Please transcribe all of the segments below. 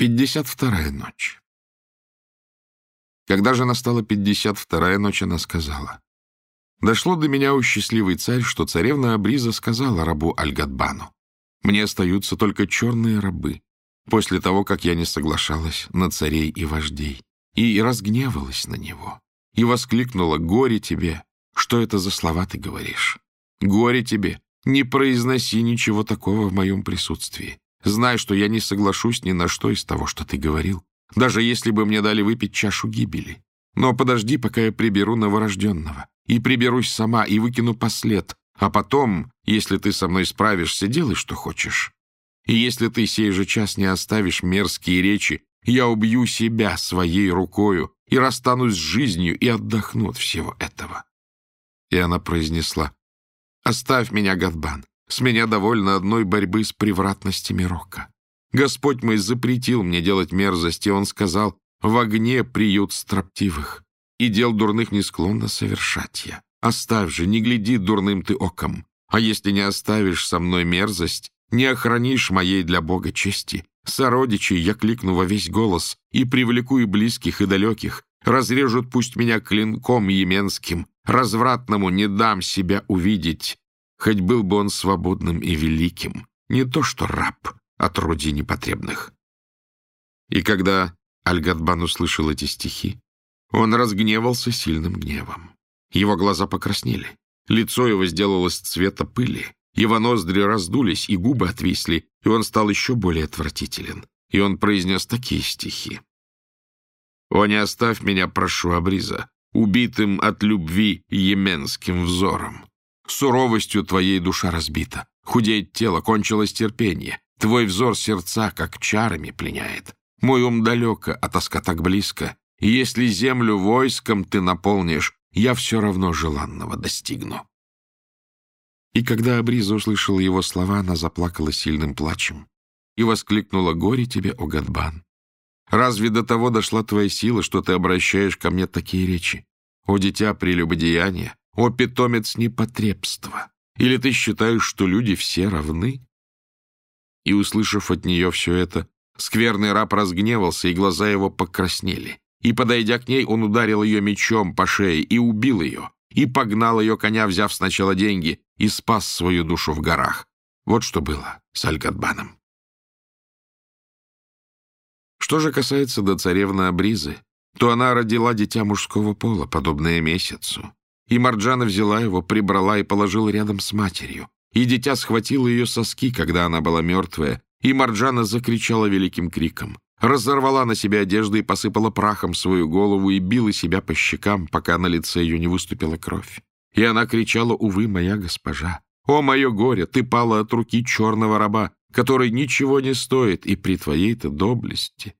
Пятьдесят вторая ночь. Когда же настала пятьдесят вторая ночь, она сказала, «Дошло до меня, у счастливый царь, что царевна Абриза сказала рабу Альгадбану, «Мне остаются только черные рабы, после того, как я не соглашалась на царей и вождей, и разгневалась на него, и воскликнула, «Горе тебе! Что это за слова ты говоришь? Горе тебе! Не произноси ничего такого в моем присутствии. Знай, что я не соглашусь ни на что из того, что ты говорил, даже если бы мне дали выпить чашу гибели. Но подожди, пока я приберу новорожденного, и приберусь сама, и выкину послед, а потом, если ты со мной справишься, делай, что хочешь. И если ты сей же час не оставишь мерзкие речи, я убью себя своей рукою и расстанусь с жизнью и отдохну от всего этого. И она произнесла, «Оставь меня, Гадбан, с меня довольно одной борьбы с превратностями рока. Господь мой запретил мне делать мерзости, Он сказал, в огне приют строптивых, и дел дурных не склонно совершать я. Оставь же, не гляди дурным ты оком, а если не оставишь со мной мерзость, не охранишь моей для Бога чести. Сородичей я кликну во весь голос и привлеку и близких, и далеких. Разрежут пусть меня клинком еменским, развратному не дам себя увидеть хоть был бы он свободным и великим, не то что раб от роди непотребных. И когда Альгадбан услышал эти стихи, он разгневался сильным гневом. Его глаза покраснели, лицо его сделалось цвета пыли, его ноздри раздулись, и губы отвисли, и он стал еще более отвратителен. И он произнес такие стихи. «О, не оставь меня, прошу, Абриза, убитым от любви еменским взором. Суровостью твоей душа разбита. Худеет тело, кончилось терпение. Твой взор сердца, как чарами, пленяет. Мой ум далеко, а тоска так близко. И если землю войском ты наполнишь, я все равно желанного достигну. И когда Абриза услышала его слова, она заплакала сильным плачем и воскликнула «Горе тебе, о Гадбан! Разве до того дошла твоя сила, что ты обращаешь ко мне такие речи? О, дитя прелюбодеяния! О, питомец непотребства! Или ты считаешь, что люди все равны? И, услышав от нее все это, скверный раб разгневался, и глаза его покраснели. И, подойдя к ней, он ударил ее мечом по шее и убил ее, и погнал ее коня, взяв сначала деньги, и спас свою душу в горах. Вот что было с Альгадбаном. Что же касается до царевны Абризы, то она родила дитя мужского пола, подобное месяцу. И Марджана взяла его, прибрала и положила рядом с матерью. И дитя схватило ее соски, когда она была мертвая, и Марджана закричала великим криком. Разорвала на себе одежды и посыпала прахом свою голову и била себя по щекам, пока на лице ее не выступила кровь. И она кричала, «Увы, моя госпожа! О, мое горе! Ты пала от руки черного раба, который ничего не стоит, и при твоей-то доблести!»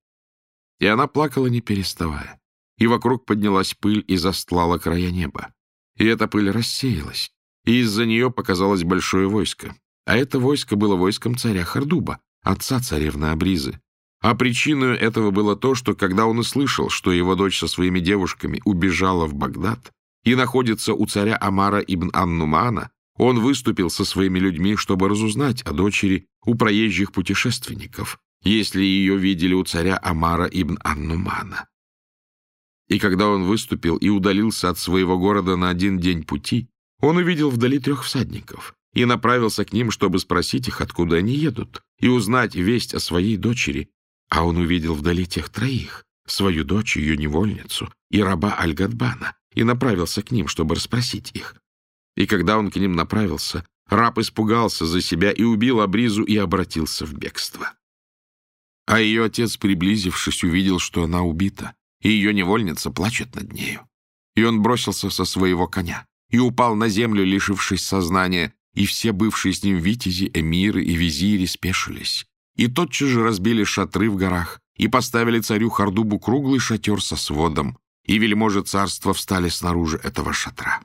И она плакала, не переставая. И вокруг поднялась пыль и застлала края неба и эта пыль рассеялась, и из-за нее показалось большое войско. А это войско было войском царя Хардуба, отца царевны Абризы. А причиной этого было то, что когда он услышал, что его дочь со своими девушками убежала в Багдад и находится у царя Амара ибн Аннумана, он выступил со своими людьми, чтобы разузнать о дочери у проезжих путешественников, если ее видели у царя Амара ибн Аннумана. И когда он выступил и удалился от своего города на один день пути, он увидел вдали трех всадников и направился к ним, чтобы спросить их, откуда они едут, и узнать весть о своей дочери. А он увидел вдали тех троих, свою дочь, ее невольницу и раба Аль-Гадбана, и направился к ним, чтобы расспросить их. И когда он к ним направился, раб испугался за себя и убил Абризу и обратился в бегство. А ее отец, приблизившись, увидел, что она убита, и ее невольница плачет над нею. И он бросился со своего коня и упал на землю, лишившись сознания, и все бывшие с ним витязи, эмиры и визири спешились. И тотчас же разбили шатры в горах и поставили царю Хардубу круглый шатер со сводом, и вельможи царства встали снаружи этого шатра.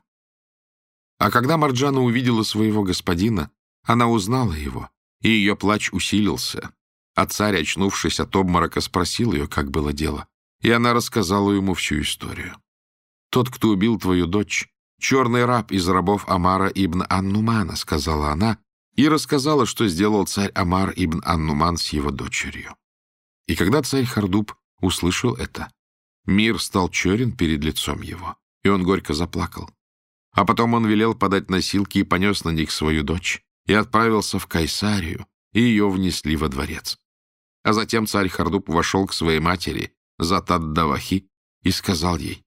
А когда Марджана увидела своего господина, она узнала его, и ее плач усилился. А царь, очнувшись от обморока, спросил ее, как было дело и она рассказала ему всю историю. «Тот, кто убил твою дочь, черный раб из рабов Амара ибн Аннумана», — сказала она, и рассказала, что сделал царь Амар ибн Аннуман с его дочерью. И когда царь Хардуб услышал это, мир стал черен перед лицом его, и он горько заплакал. А потом он велел подать носилки и понес на них свою дочь, и отправился в Кайсарию, и ее внесли во дворец. А затем царь Хардуб вошел к своей матери, Затад-Давахи, и сказал ей,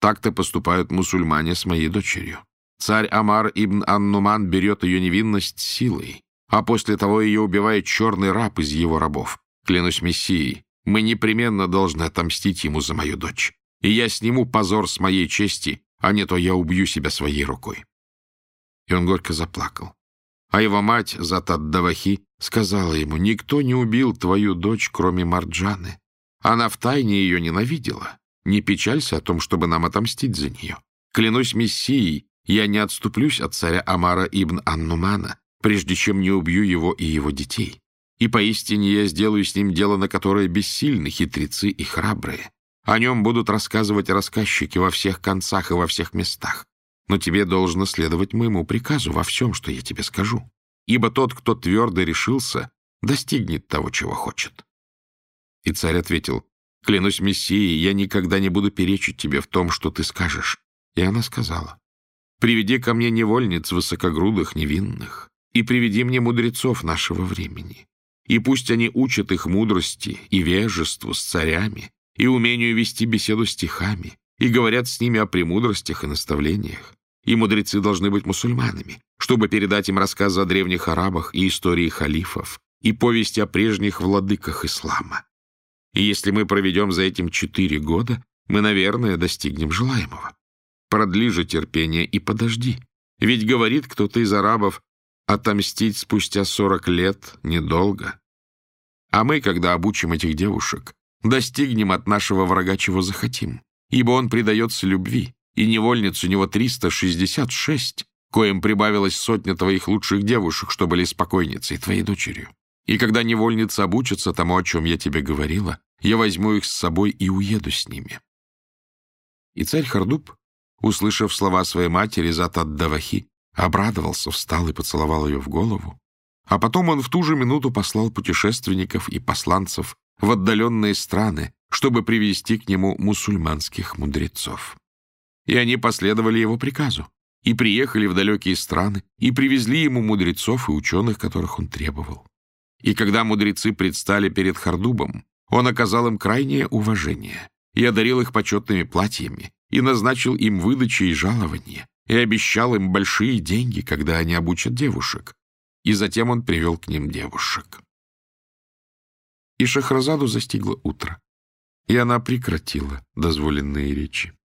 «Так-то поступают мусульмане с моей дочерью. Царь Амар ибн Аннуман берет ее невинность силой, а после того ее убивает черный раб из его рабов. Клянусь Мессией, мы непременно должны отомстить ему за мою дочь. И я сниму позор с моей чести, а не то я убью себя своей рукой». И он горько заплакал. А его мать, Затад-Давахи, сказала ему, «Никто не убил твою дочь, кроме Марджаны. Она втайне ее ненавидела. Не печалься о том, чтобы нам отомстить за нее. Клянусь Мессией, я не отступлюсь от царя Амара ибн Аннумана, прежде чем не убью его и его детей. И поистине я сделаю с ним дело, на которое бессильны хитрецы и храбрые. О нем будут рассказывать рассказчики во всех концах и во всех местах. Но тебе должно следовать моему приказу во всем, что я тебе скажу. Ибо тот, кто твердо решился, достигнет того, чего хочет. И царь ответил, «Клянусь Мессией, я никогда не буду перечить тебе в том, что ты скажешь». И она сказала, «Приведи ко мне невольниц высокогрудых, невинных, и приведи мне мудрецов нашего времени. И пусть они учат их мудрости и вежеству с царями, и умению вести беседу стихами, и говорят с ними о премудростях и наставлениях. И мудрецы должны быть мусульманами, чтобы передать им рассказы о древних арабах и истории халифов, и повести о прежних владыках ислама. И если мы проведем за этим четыре года, мы, наверное, достигнем желаемого. Продли же терпение и подожди. Ведь говорит кто-то из арабов, отомстить спустя сорок лет недолго. А мы, когда обучим этих девушек, достигнем от нашего врага чего захотим, ибо он предается любви, и невольниц у него 366, коим прибавилась сотня твоих лучших девушек, что были спокойницей, твоей дочерью. И когда невольницы обучатся тому, о чем я тебе говорила, я возьму их с собой и уеду с ними. И царь Хардуб, услышав слова своей матери Затад-Давахи, обрадовался, встал и поцеловал ее в голову. А потом он в ту же минуту послал путешественников и посланцев в отдаленные страны, чтобы привести к нему мусульманских мудрецов. И они последовали его приказу, и приехали в далекие страны, и привезли ему мудрецов и ученых, которых он требовал. И когда мудрецы предстали перед Хардубом, он оказал им крайнее уважение и одарил их почетными платьями, и назначил им выдачи и жалования, и обещал им большие деньги, когда они обучат девушек. И затем он привел к ним девушек. И Шахразаду застигло утро, и она прекратила дозволенные речи.